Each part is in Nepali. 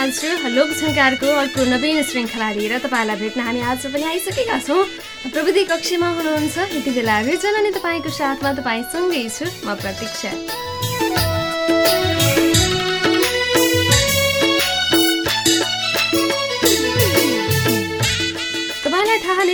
चाहन्छु। लोकसङ्कारको अर्को नवीन श्रृङ्खला लिएर तपाईँलाई भेट्न हामी आज पनि आइसकेका छौँ। प्रविधि कक्षमा हुनुहुन्छ यति बेला रिजन अनि तपाईँको साथमा तपाईँसँगै छु। म प्रतीक्षा।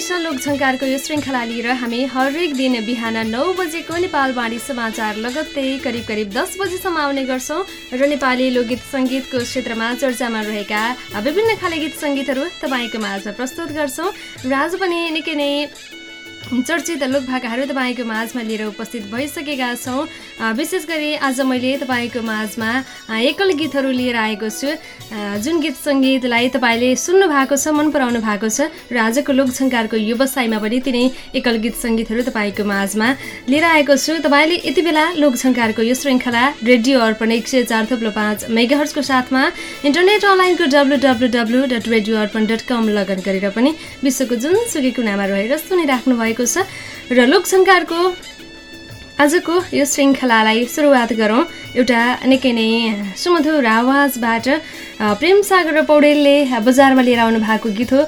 छ लोकझङ्कारको यो श्रृङ्खला लिएर हामी हरेक दिन बिहान नौ बजेको नेपालवाणी समाचार लगत्तै करिब करिब दस बजीसम्म आउने गर्छौँ र नेपाली लोकगीत सङ्गीतको क्षेत्रमा चर्चामा रहेका विभिन्न खाले गीत सङ्गीतहरू तपाईँको माझमा प्रस्तुत गर्छौँ र आज पनि निकै नै चर्चित लोकभाकाहरू तपाईँको माझमा लिएर उपस्थित भइसकेका छौँ। विशेष गरी आज मैले तपाईँको माझमा एकल गीतहरू लिएर आएको छु। जुन गीत सङ्गीतलाई तपाईँले सुन्नु भएको छ मन पराउनु भएको छ र आजको लोकसङ्कारको व्यवसायमा पनि तिनै एकल गीत सङ्गीतहरू तपाईँको माझमा लिएर आएको छु। तपाईँले यति बेला लोकसङ्कारको यो श्रृङ्खला रेडियो अर्पण एक सय चार पाँच साथमा इन्टरनेट अनलाइनको W W W dot radio Arpan dot com log in गरेर पनि विश्वको जुनसुकै कुनामा रहेर सुनिराख्नु भएको भएको छ र लोकसङ्कारको आजको यो श्रृङ्खलालाई सुरुवात गरौँ। एउटा निकै नै सुमधुर आवाजबाट प्रेम सागर पौडेलले बजारमा लिएर आउनु भएको गीत हो।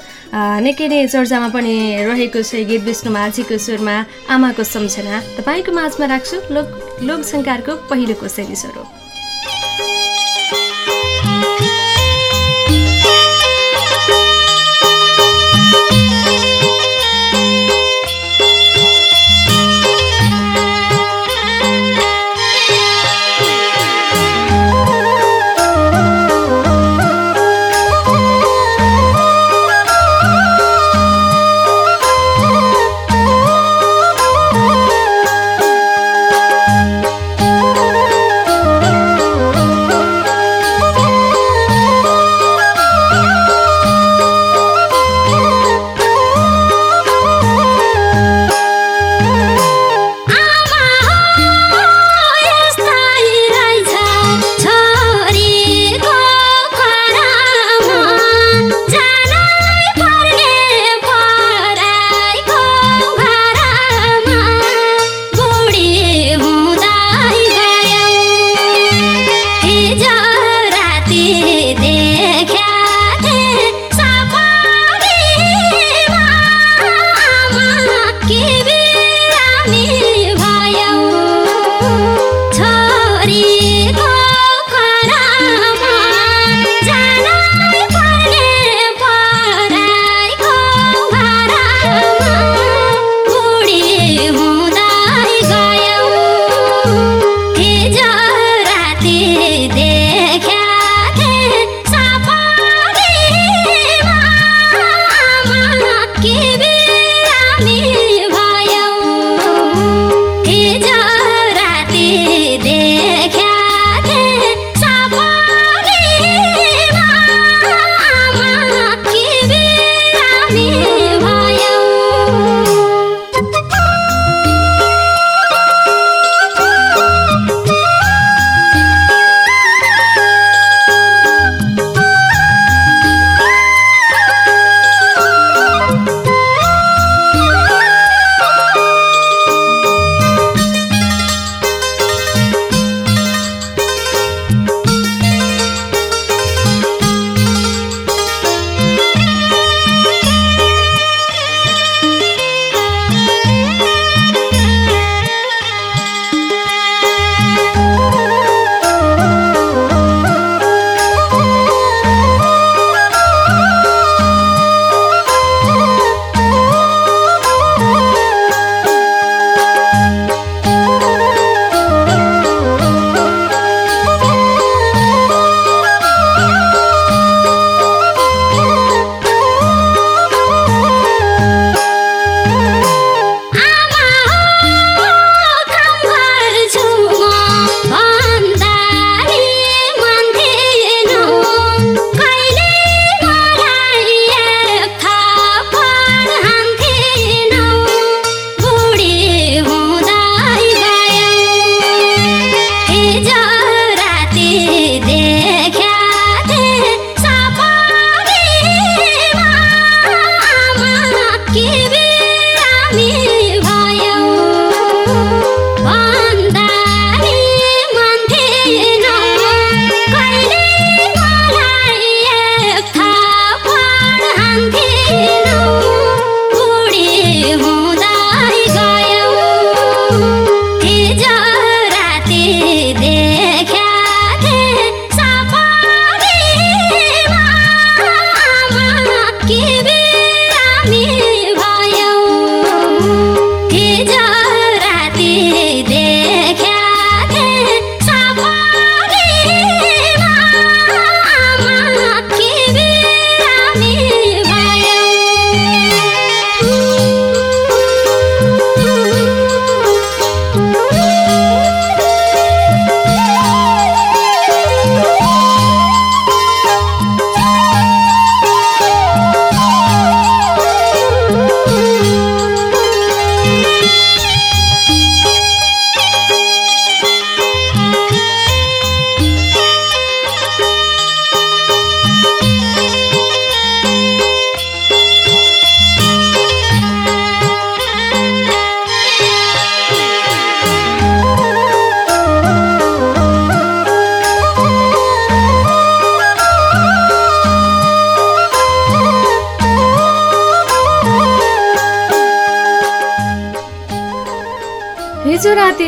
निकै नै चर्चामा पनि रहेको छ गीत विष्णु माझीको सुरमा आमाको सम्झना। तपाईँको माझमा राख्छु लोक लोकसङ्कारको पहिलो कोसेली स्वरूप।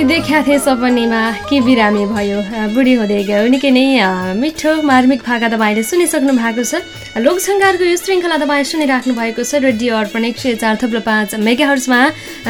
देखा थिएँ सपनीमा। के बिरामी भयो? बुढी हुँदै गयो। निकै नै मिठो मार्मिक भाका तपाईँले सुनिसक्नु भएको छ। लोकसङ्कारको यो श्रृङ्खला तपाईँ सुनिराख्नु भएको छ। रेडियो अर्पण एक सय चार थुप्रो पाँच मेगाहर्समा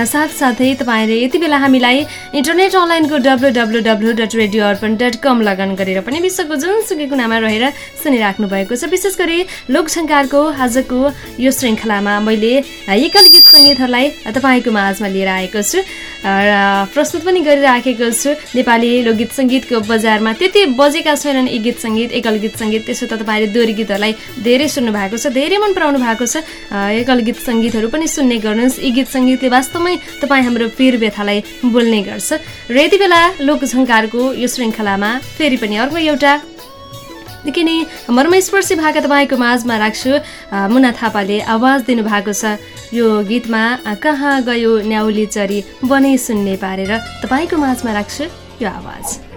साथसाथै तपाईँले यति बेला हामीलाई इन्टरनेट अनलाइनको W W W dot radio Arpan dot com login गरेर पनि विश्वको जुनसुकै कुनामा रहेर सुनिराख्नु भएको छ। विशेष गरी लोकसङ्कारको आजको यो श्रृङ्खलामा मैले एकल गीत सङ्गीतहरूलाई तपाईँको माझमा लिएर आएको छु। प्रस्तुत पनि गरिराखेको छु। नेपाली लोकगीत सङ्गीतको बजारमा त्यति बजेका छैनन् यी गीत सङ्गीत एकल गीत सङ्गीत। त्यसो त तपाईँले दोहोरी गीतहरूलाई धेरै सुन्नु भएको छ धेरै मन पराउनु भएको छ। एकल गीत सङ्गीतहरू पनि सुन्ने गर्नुहोस्। यी गीत सङ्गीतले वास्तवमै तपाईँ हाम्रो पीर व्यथालाई बोल्ने गर्छ। र यति बेला लोकझङ्कारको यो श्रृङ्खलामा फेरि पनि अर्को एउटा निकै नै मर्मस्पर्शी भाका तपाईँको माझमा राख्छु मुना थापाले आवाज दिनुभएको छ। यो गीतमा कहाँ गयो न्याउली चरी बनै सुन्ने पारेर तपाईँको माझमा राख्छु यो आवाज।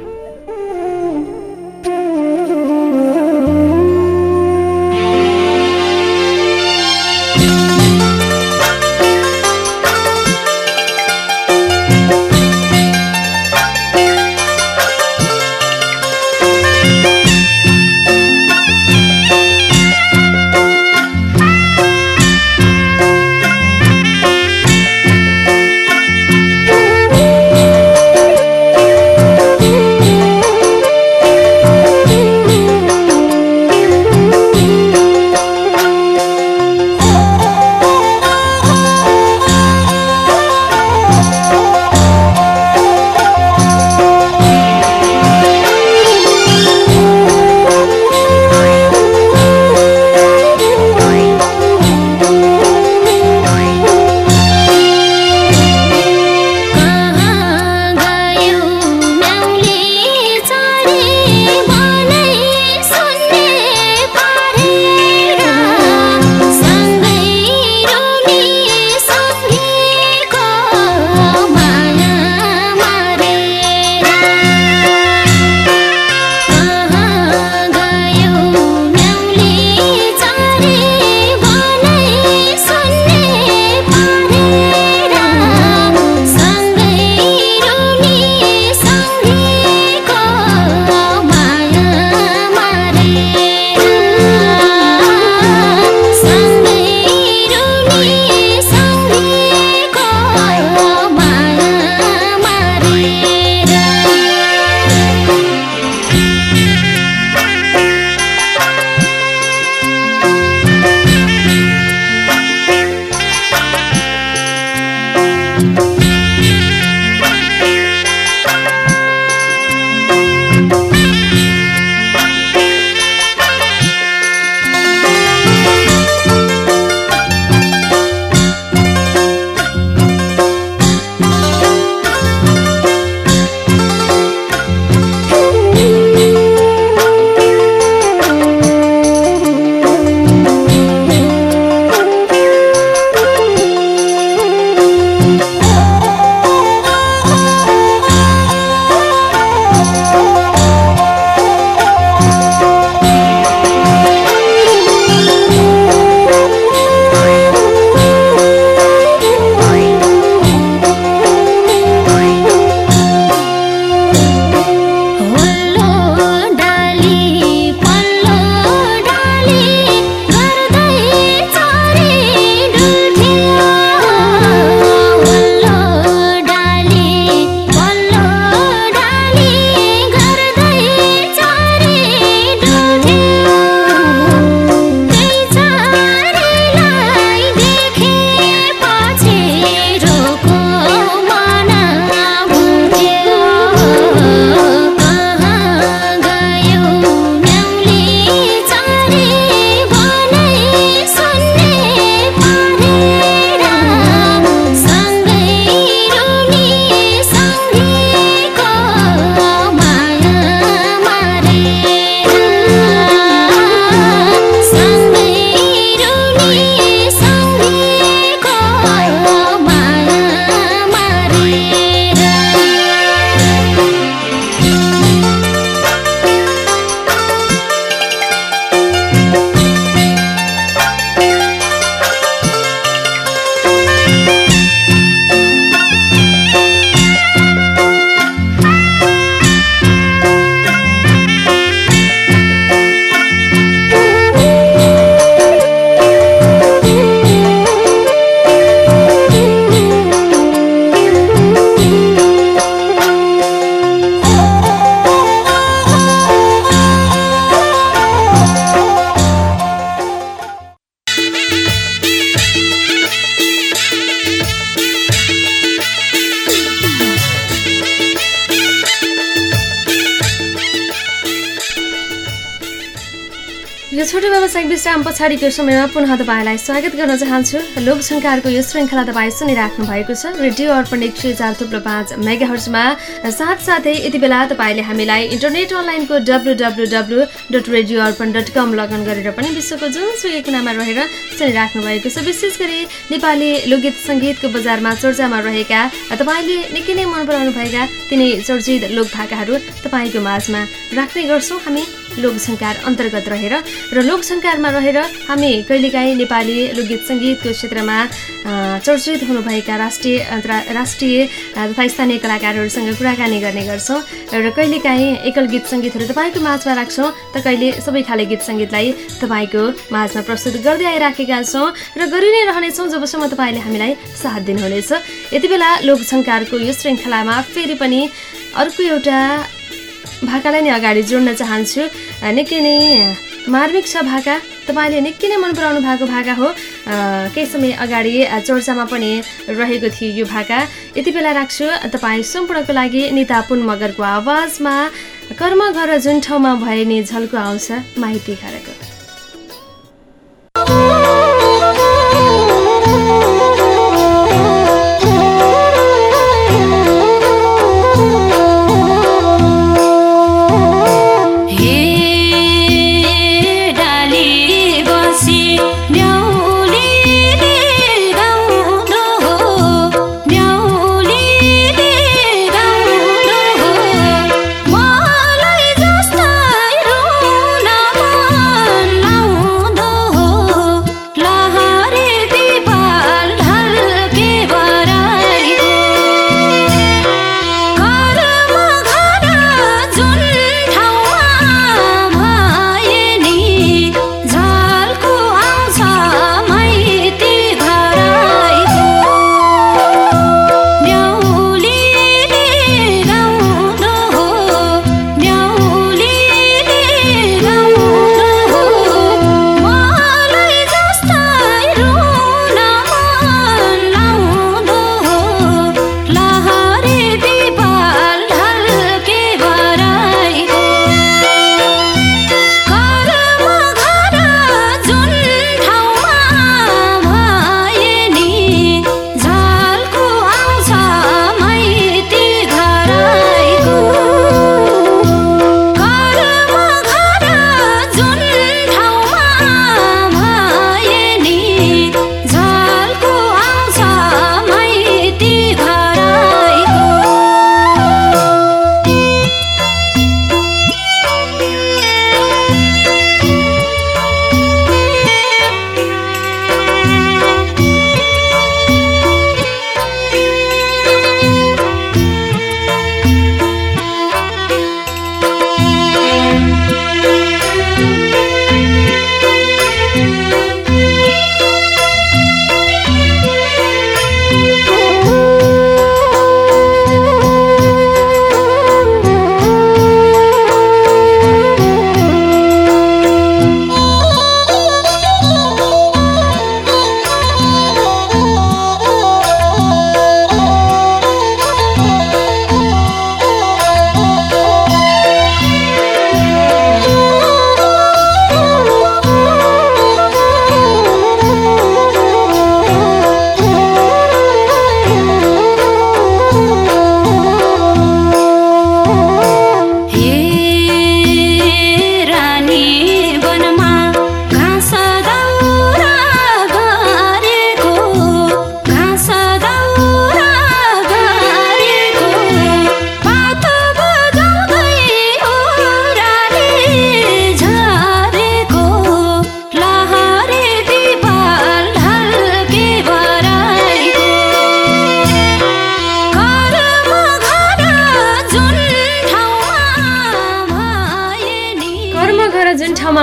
पछाडिको समयमा पुनः तपाईँलाई स्वागत गर्न चाहन्छु। लोकसङ्कारको यो श्रृङ्खला तपाईँ सुनिराख्नु भएको छ। रेडियो अर्पण एक सय चार थुप्रो पाँच मेगाहर्समा साथसाथै यति बेला तपाईँले हामीलाई इन्टरनेट अनलाइनको W W W dot radio Arpan dot com login गरेर पनि विश्वको जुनसुकै कुनामा रहेर सुनिराख्नु भएको छ। विशेष गरी नेपाली लोकगीत सङ्गीतको बजारमा चर्चामा रहेका तपाईँले निकै नै मन पराउनु भएका तिनै चर्चित लोक भाकाहरू तपाईँको माझमा राख्ने गर्छौँ हामी। लोकसङ्कार अन्तर्गत रहेर र लोकसङ्कारमा रहेर हामी कहिलेकाहीँ नेपाली लोकगीत सङ्गीतको क्षेत्रमा चर्चित हुनुभएका राष्ट्रिय राष्ट्रिय तथा स्थानीय कलाकारहरूसँग कुराकानी गर्ने गर्छौँ र कहिलेकाहीँ एकल गीत सङ्गीतहरू तपाईँको माझमा राख्छौँ त कहिले सबै खाले गीत सङ्गीतलाई तपाईँको माझमा प्रस्तुत गर्दै आइराखेका छौँ र गरि नै रहनेछौँ जबसम्म तपाईँले हामीलाई साथ दिनुहुनेछ। यति बेला लोकसङ्कारको यो श्रृङ्खलामा फेरि पनि अर्को एउटा भाकालाई नै अगाडि जोड्न चाहन्छु। निकै नै मार्मिक छ भाका। तपाईँले निकै नै मन पराउनु भएको भाका हो। केही समय अगाडि चर्चामा पनि रहेको थियो यो भाका। यति बेला राख्छु तपाईँ सम्पूर्णको लागि निता पुन मगरको आवाजमा कर्म घर जुन ठाउँमा भए नि झल्को आउँछ माइती घरको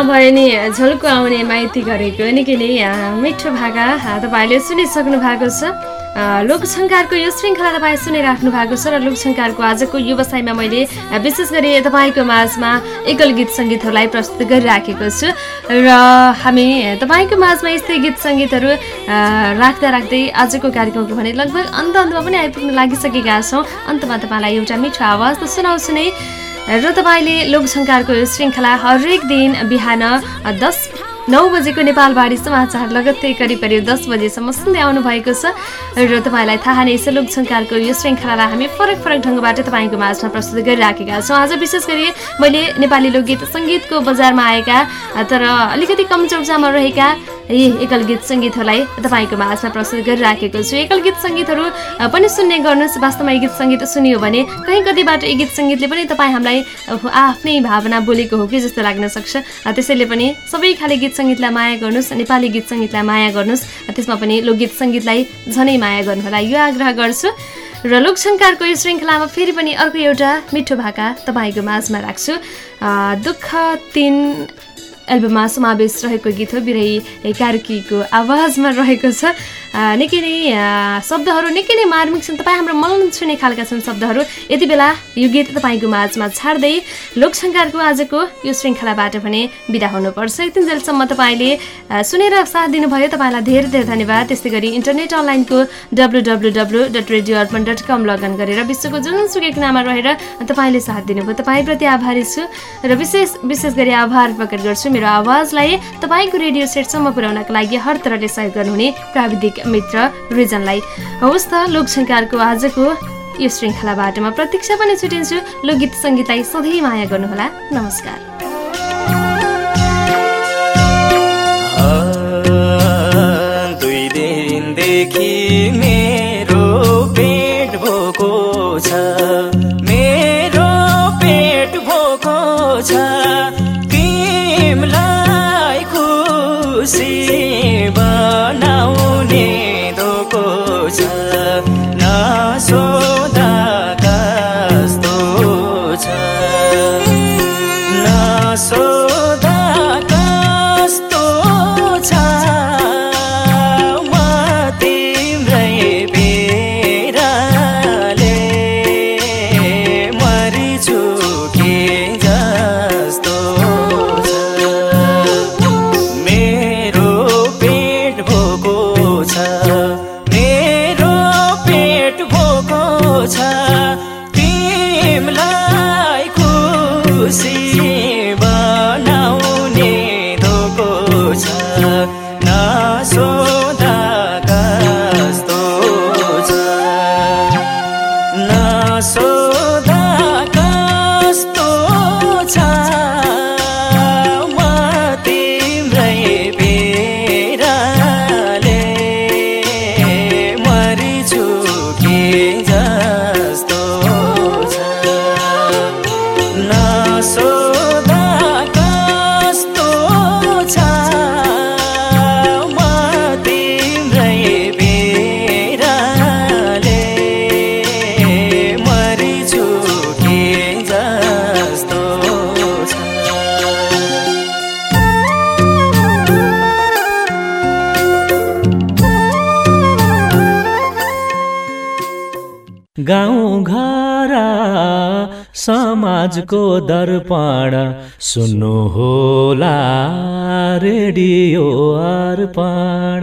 भए नि झल्को आउने माइती गरेको निकै नै मिठो भाका तपाईँले सुनिसक्नु भएको छ। लोकसङ्कारको यो श्रृङ्खला तपाईँ सुनिराख्नु भएको छ र लोकसङ्कारको आजको व्यवसायमा मैले विशेष गरी तपाईँको माझमा एकल गीत सङ्गीतहरूलाई प्रस्तुत गरिराखेको छु। र हामी तपाईँको माझमा यस्तै गीत सङ्गीतहरू राख्दा राख्दै आजको कार्यक्रमको भने लगभग अन्त अन्तमा पनि आइपुग्न लागिसकेका छौँ। अन्तमा तपाईँलाई एउटा मिठो आवाज त सुनाउँछु नै। र तपाईँले लोकसङ्कारको श्रृङ्खला हरेक दिन बिहान दस नौ बजेको नेपालबारी समाचार। लगत्तै करिब करिब दस बजेसम्म सुन्दै आउनु भएको छ र तपाईँलाई थाहा नै छ लोकसङ्कारको यो श्रृङ्खलालाई हामी फरक फरक ढङ्गबाट तपाईँको माझमा प्रस्तुत गरिराखेका छौँ। आज विशेष गरी मैले नेपाली लोकगीत सङ्गीतको बजारमा आएका तर अलिकति कम चर्चामा रहेका यी एकल गीत सङ्गीतहरूलाई तपाईँको माझमा प्रस्तुत गरिराखेको छु। एकल गीत सङ्गीतहरू पनि सुन्ने गर्नुहोस्। वास्तवमा यी गीत सङ्गीत सुनियो भने कहीँ कतिबाट यी गीत सङ्गीतले पनि तपाईँ हामीलाई आफ्नै भावना बोलेको हो कि जस्तो लाग्न सक्छ। त्यसैले पनि सबै खाले गीत सङ्गीतलाई माया गर्नुहोस् नेपाली गीत सङ्गीतलाई माया गर्नुहोस् त्यसमा पनि लोकगीत सङ्गीतलाई झनै माया गर्नुहोला। यो आग्रह गर्छु र लोकसङ्कारको यो श्रृङ्खलामा फेरि पनि अर्को एउटा मिठो भाका तपाईँको माझमा राख्छु। दुःख तिन एल्बममा समावेश रहेको गीत हो बिरही कार्कीको आवाजमा रहेको छ। निकै नै शब्दहरू निकै नै मार्मिक छन्। तपाईँ हाम्रो मन छुने खालका छन् शब्दहरू। यति बेला यो गीत तपाईँको माझमा छाड्दै लोकसङ्कारको आजको यो श्रृङ्खलाबाट भने बिदा हुनुपर्छ। यतिन्जेलसम्म तपाईँले सुनेर साथ दिनुभयो। तपाईँलाई धेरै धेरै धन्यवाद। त्यस्तै गरी इन्टरनेट अनलाइनको W W W dot radio Arpan dot com log in गरेर विश्वको जुनसुकै कुनामा रहेर तपाईँले साथ दिनुभयो। तपाईँप्रति आभारी छु र विशेष विशेष गरी आभार प्रकट गर्छु। मेरो आवाजलाई तपाईँको रेडियो सेटसम्म पुर्याउनका लागि हर तरहले सहयोग गर्नुहुने प्राविधिक मित्र रिजनलाई। हवस् त लोकसङ्कारको आजको यो श्रृङ्खलाबाट म प्रतीक्षा पनि छुटिन्छु। लोकगीत सङ्गीतलाई सधैँ माया गर्नुहोला। नमस्कार। समाजको दर्पण सुन्नु होला रेडियो अर्पण।